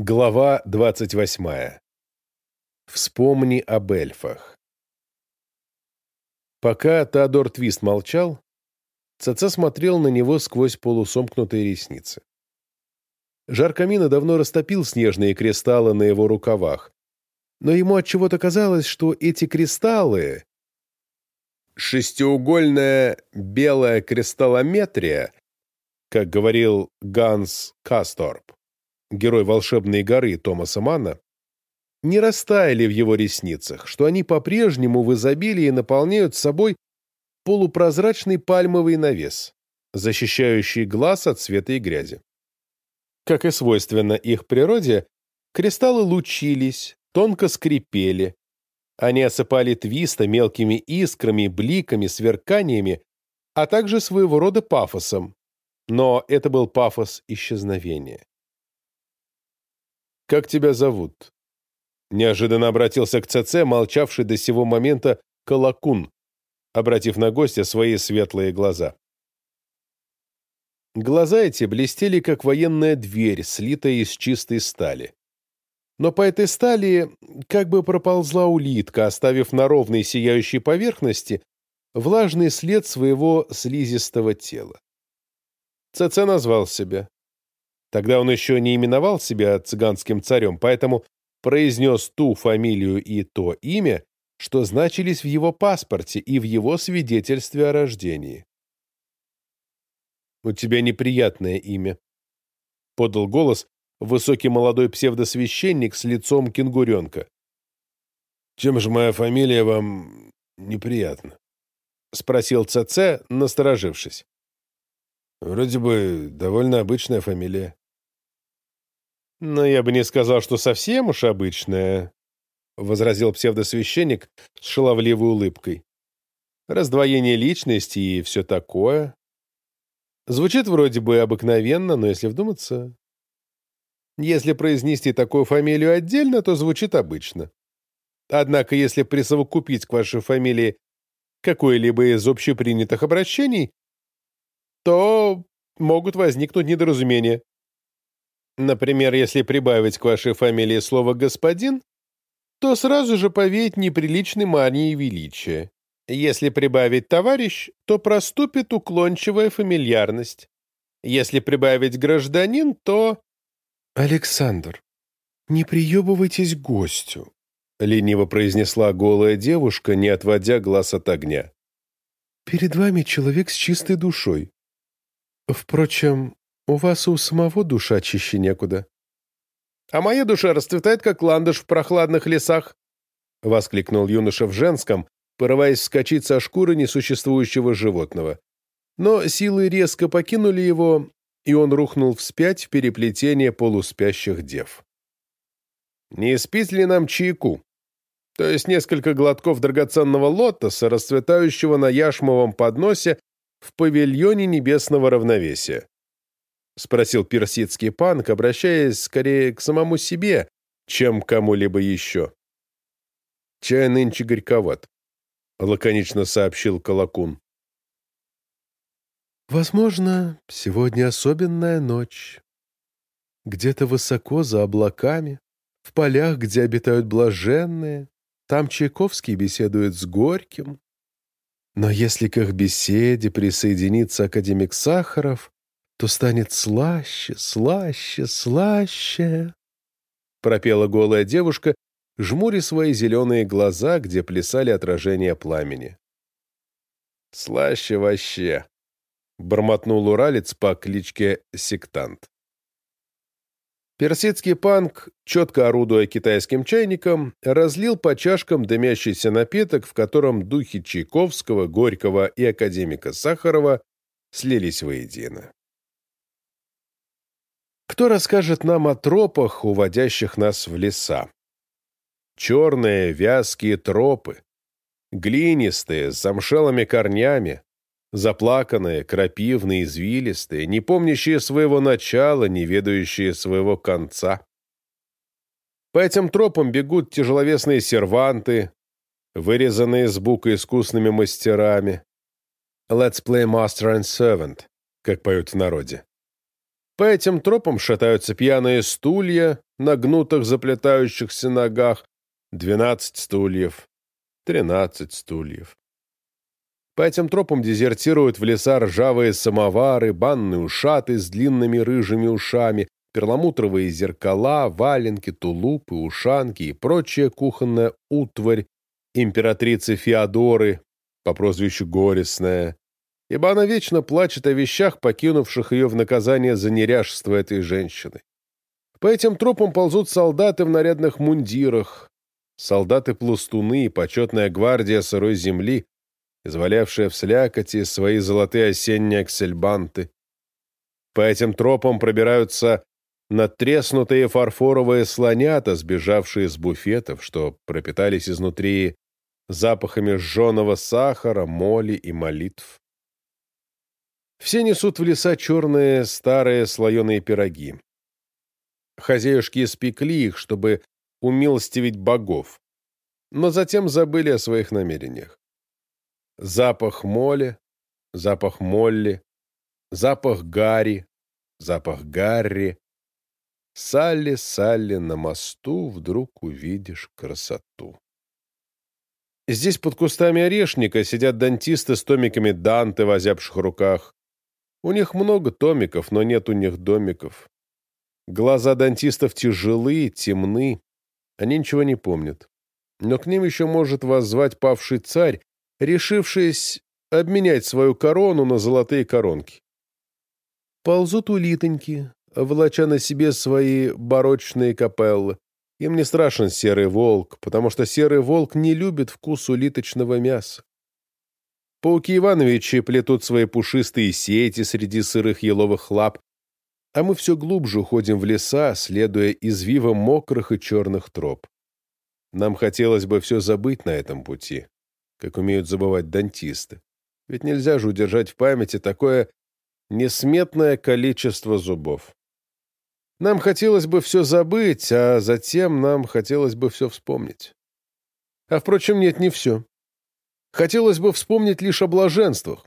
Глава 28. Вспомни об эльфах. Пока Теодор Твист молчал, ЦЦ смотрел на него сквозь полусомкнутые ресницы. Жар камина давно растопил снежные кристаллы на его рукавах, но ему отчего-то казалось, что эти кристаллы — шестиугольная белая кристаллометрия, как говорил Ганс Касторп, герой «Волшебной горы» Томаса Манна, не растаяли в его ресницах, что они по-прежнему в изобилии наполняют собой полупрозрачный пальмовый навес, защищающий глаз от света и грязи. Как и свойственно их природе, кристаллы лучились, тонко скрипели. Они осыпали твиста мелкими искрами, бликами, сверканиями, а также своего рода пафосом. Но это был пафос исчезновения. «Как тебя зовут?» Неожиданно обратился к ЦЦ, молчавший до сего момента Колокун, обратив на гостя свои светлые глаза. Глаза эти блестели, как военная дверь, слитая из чистой стали. Но по этой стали как бы проползла улитка, оставив на ровной сияющей поверхности влажный след своего слизистого тела. ЦЦ назвал себя. Тогда он еще не именовал себя цыганским царем, поэтому произнес ту фамилию и то имя, что значились в его паспорте и в его свидетельстве о рождении. «У тебя неприятное имя», — подал голос высокий молодой псевдосвященник с лицом кенгуренка. «Чем же моя фамилия вам неприятна?» — спросил ЦЦ, насторожившись. «Вроде бы довольно обычная фамилия». «Но я бы не сказал, что совсем уж обычная», — возразил псевдосвященник с шаловливой улыбкой. «Раздвоение личности и все такое. Звучит вроде бы обыкновенно, но если вдуматься... Если произнести такую фамилию отдельно, то звучит обычно. Однако, если присовокупить к вашей фамилии какое-либо из общепринятых обращений, то могут возникнуть недоразумения. Например, если прибавить к вашей фамилии слово «господин», то сразу же повеет неприличной манией величия. Если прибавить «товарищ», то проступит уклончивая фамильярность. Если прибавить «гражданин», то... «Александр, не приебывайтесь гостю», — лениво произнесла голая девушка, не отводя глаз от огня. «Перед вами человек с чистой душой. Впрочем, у вас у самого душа чище некуда. А моя душа расцветает, как ландыш в прохладных лесах, — воскликнул юноша в женском, порываясь скачать со шкуры несуществующего животного. Но силы резко покинули его, и он рухнул вспять в переплетение полуспящих дев. «Не спить ли нам чайку?» то есть несколько глотков драгоценного лотоса, расцветающего на яшмовом подносе в павильоне небесного равновесия. — спросил персидский панк, обращаясь скорее к самому себе, чем к кому-либо еще. «Чай нынче горьковат», — лаконично сообщил Колокун. «Возможно, сегодня особенная ночь. Где-то высоко за облаками, в полях, где обитают блаженные, там Чайковский беседует с Горьким. Но если к их беседе присоединится академик Сахаров, то станет слаще, слаще, слаще. Пропела голая девушка, жмуря свои зеленые глаза, где плясали отражения пламени. «Слаще вообще!» — бормотнул уралец по кличке Сектант. Персидский панк, четко орудуя китайским чайником, разлил по чашкам дымящийся напиток, в котором духи Чайковского, Горького и академика Сахарова слились воедино. Кто расскажет нам о тропах, уводящих нас в леса? Черные, вязкие тропы, глинистые, с замшелыми корнями, заплаканные, крапивные, извилистые, не помнящие своего начала, не ведающие своего конца. По этим тропам бегут тяжеловесные серванты, вырезанные с бука искусными мастерами. «Let's play master and servant», как поют в народе. По этим тропам шатаются пьяные стулья на гнутых заплетающихся ногах, двенадцать стульев, тринадцать стульев. По этим тропам дезертируют в леса ржавые самовары, банные ушаты с длинными рыжими ушами, перламутровые зеркала, валенки, тулупы, ушанки и прочая кухонная утварь императрицы Феодоры по прозвищу Горестная, ибо она вечно плачет о вещах, покинувших ее в наказание за неряшество этой женщины. По этим тропам ползут солдаты в нарядных мундирах, солдаты-пластуны и почетная гвардия сырой земли, извалявшая в слякоти свои золотые осенние аксельбанты. По этим тропам пробираются надтреснутые фарфоровые слонята, сбежавшие из буфетов, что пропитались изнутри запахами жженого сахара, моли и молитв. Все несут в леса черные старые слоеные пироги. Хозяюшки испекли их, чтобы умилостивить богов, но затем забыли о своих намерениях. Запах моли, запах молли, запах гари, запах гарри. Салли, Салли, на мосту вдруг увидишь красоту. Здесь под кустами орешника сидят дантисты с томиками Данте в озябших руках. У них много томиков, но нет у них домиков. Глаза дантистов тяжелые, темны. Они ничего не помнят. Но к ним еще может воззвать павший царь, решившись обменять свою корону на золотые коронки. Ползут улитоньки, волоча на себе свои барочные капеллы. Им не страшен серый волк, потому что серый волк не любит вкус улиточного мяса. Пауки Ивановичи плетут свои пушистые сети среди сырых еловых лап, а мы все глубже уходим в леса, следуя извивам мокрых и черных троп. Нам хотелось бы все забыть на этом пути как умеют забывать дантисты. Ведь нельзя же удержать в памяти такое несметное количество зубов. Нам хотелось бы все забыть, а затем нам хотелось бы все вспомнить. А, впрочем, нет, не все. Хотелось бы вспомнить лишь о блаженствах.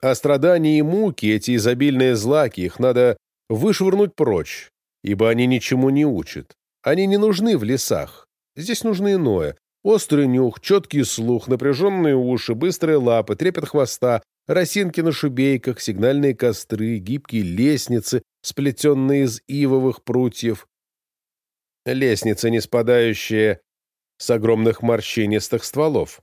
О страдании и муки, эти изобильные злаки, их надо вышвырнуть прочь, ибо они ничему не учат. Они не нужны в лесах. Здесь нужно иное. Острый нюх, четкий слух, напряженные уши, быстрые лапы, трепет хвоста, росинки на шубейках, сигнальные костры, гибкие лестницы, сплетенные из ивовых прутьев. Лестницы, не спадающие с огромных морщинистых стволов.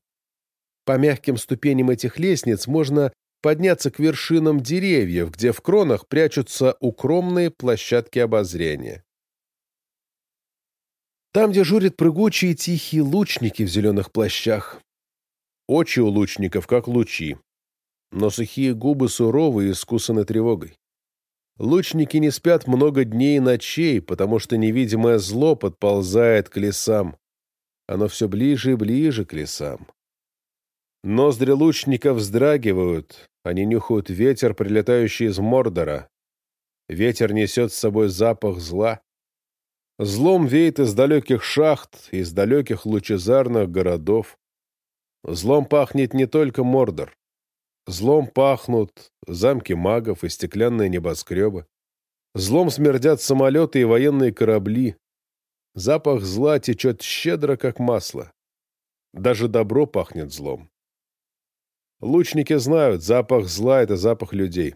По мягким ступеням этих лестниц можно подняться к вершинам деревьев, где в кронах прячутся укромные площадки обозрения. Там дежурят прыгучие тихие лучники в зеленых плащах. Очи у лучников, как лучи, но сухие губы суровы и искусаны тревогой. Лучники не спят много дней и ночей, потому что невидимое зло подползает к лесам. Оно все ближе и ближе к лесам. Ноздри лучников вздрагивают, они нюхают ветер, прилетающий из Мордора. Ветер несет с собой запах зла. Злом веет из далеких шахт, из далеких лучезарных городов. Злом пахнет не только Мордор. Злом пахнут замки магов и стеклянные небоскребы. Злом смердят самолеты и военные корабли. Запах зла течет щедро, как масло. Даже добро пахнет злом. Лучники знают, запах зла — это запах людей.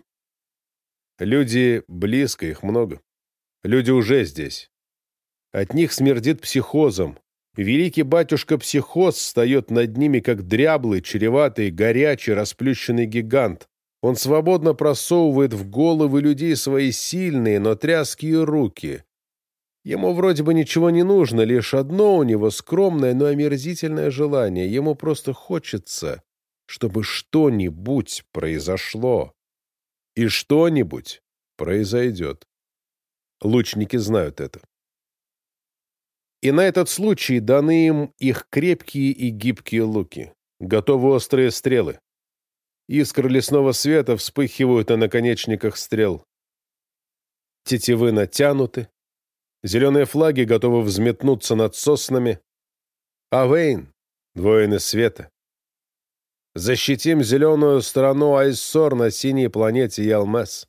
Люди близко, их много. Люди уже здесь. От них смердит психозом. Великий батюшка-психоз встает над ними, как дряблый, чреватый, горячий, расплющенный гигант. Он свободно просовывает в головы людей свои сильные, но тряские руки. Ему вроде бы ничего не нужно, лишь одно у него скромное, но омерзительное желание. Ему просто хочется, чтобы что-нибудь произошло. И что-нибудь произойдет. Лучники знают это и на этот случай даны им их крепкие и гибкие луки. Готовы острые стрелы. Искры лесного света вспыхивают на наконечниках стрел. Тетивы натянуты. Зеленые флаги готовы взметнуться над соснами. Авейн, воины света. Защитим зеленую сторону Айссор на синей планете Ялмес.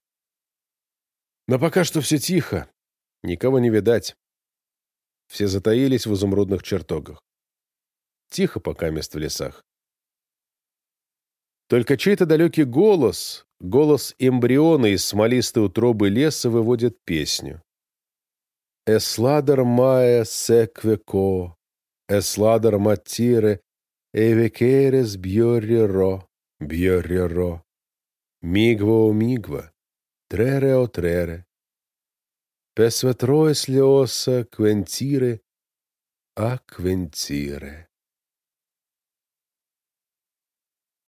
Но пока что все тихо, никого не видать. Все затаились в изумрудных чертогах. Тихо пока мест в лесах. Только чей-то далекий голос, голос эмбриона из смолистой утробы леса выводит песню. «Эсладер мае секвеко, эсладер матире, эвекерес бьорреро, бьорреро, мигва о мигва, трере о трере, песветроес леоса квентире, а квентире».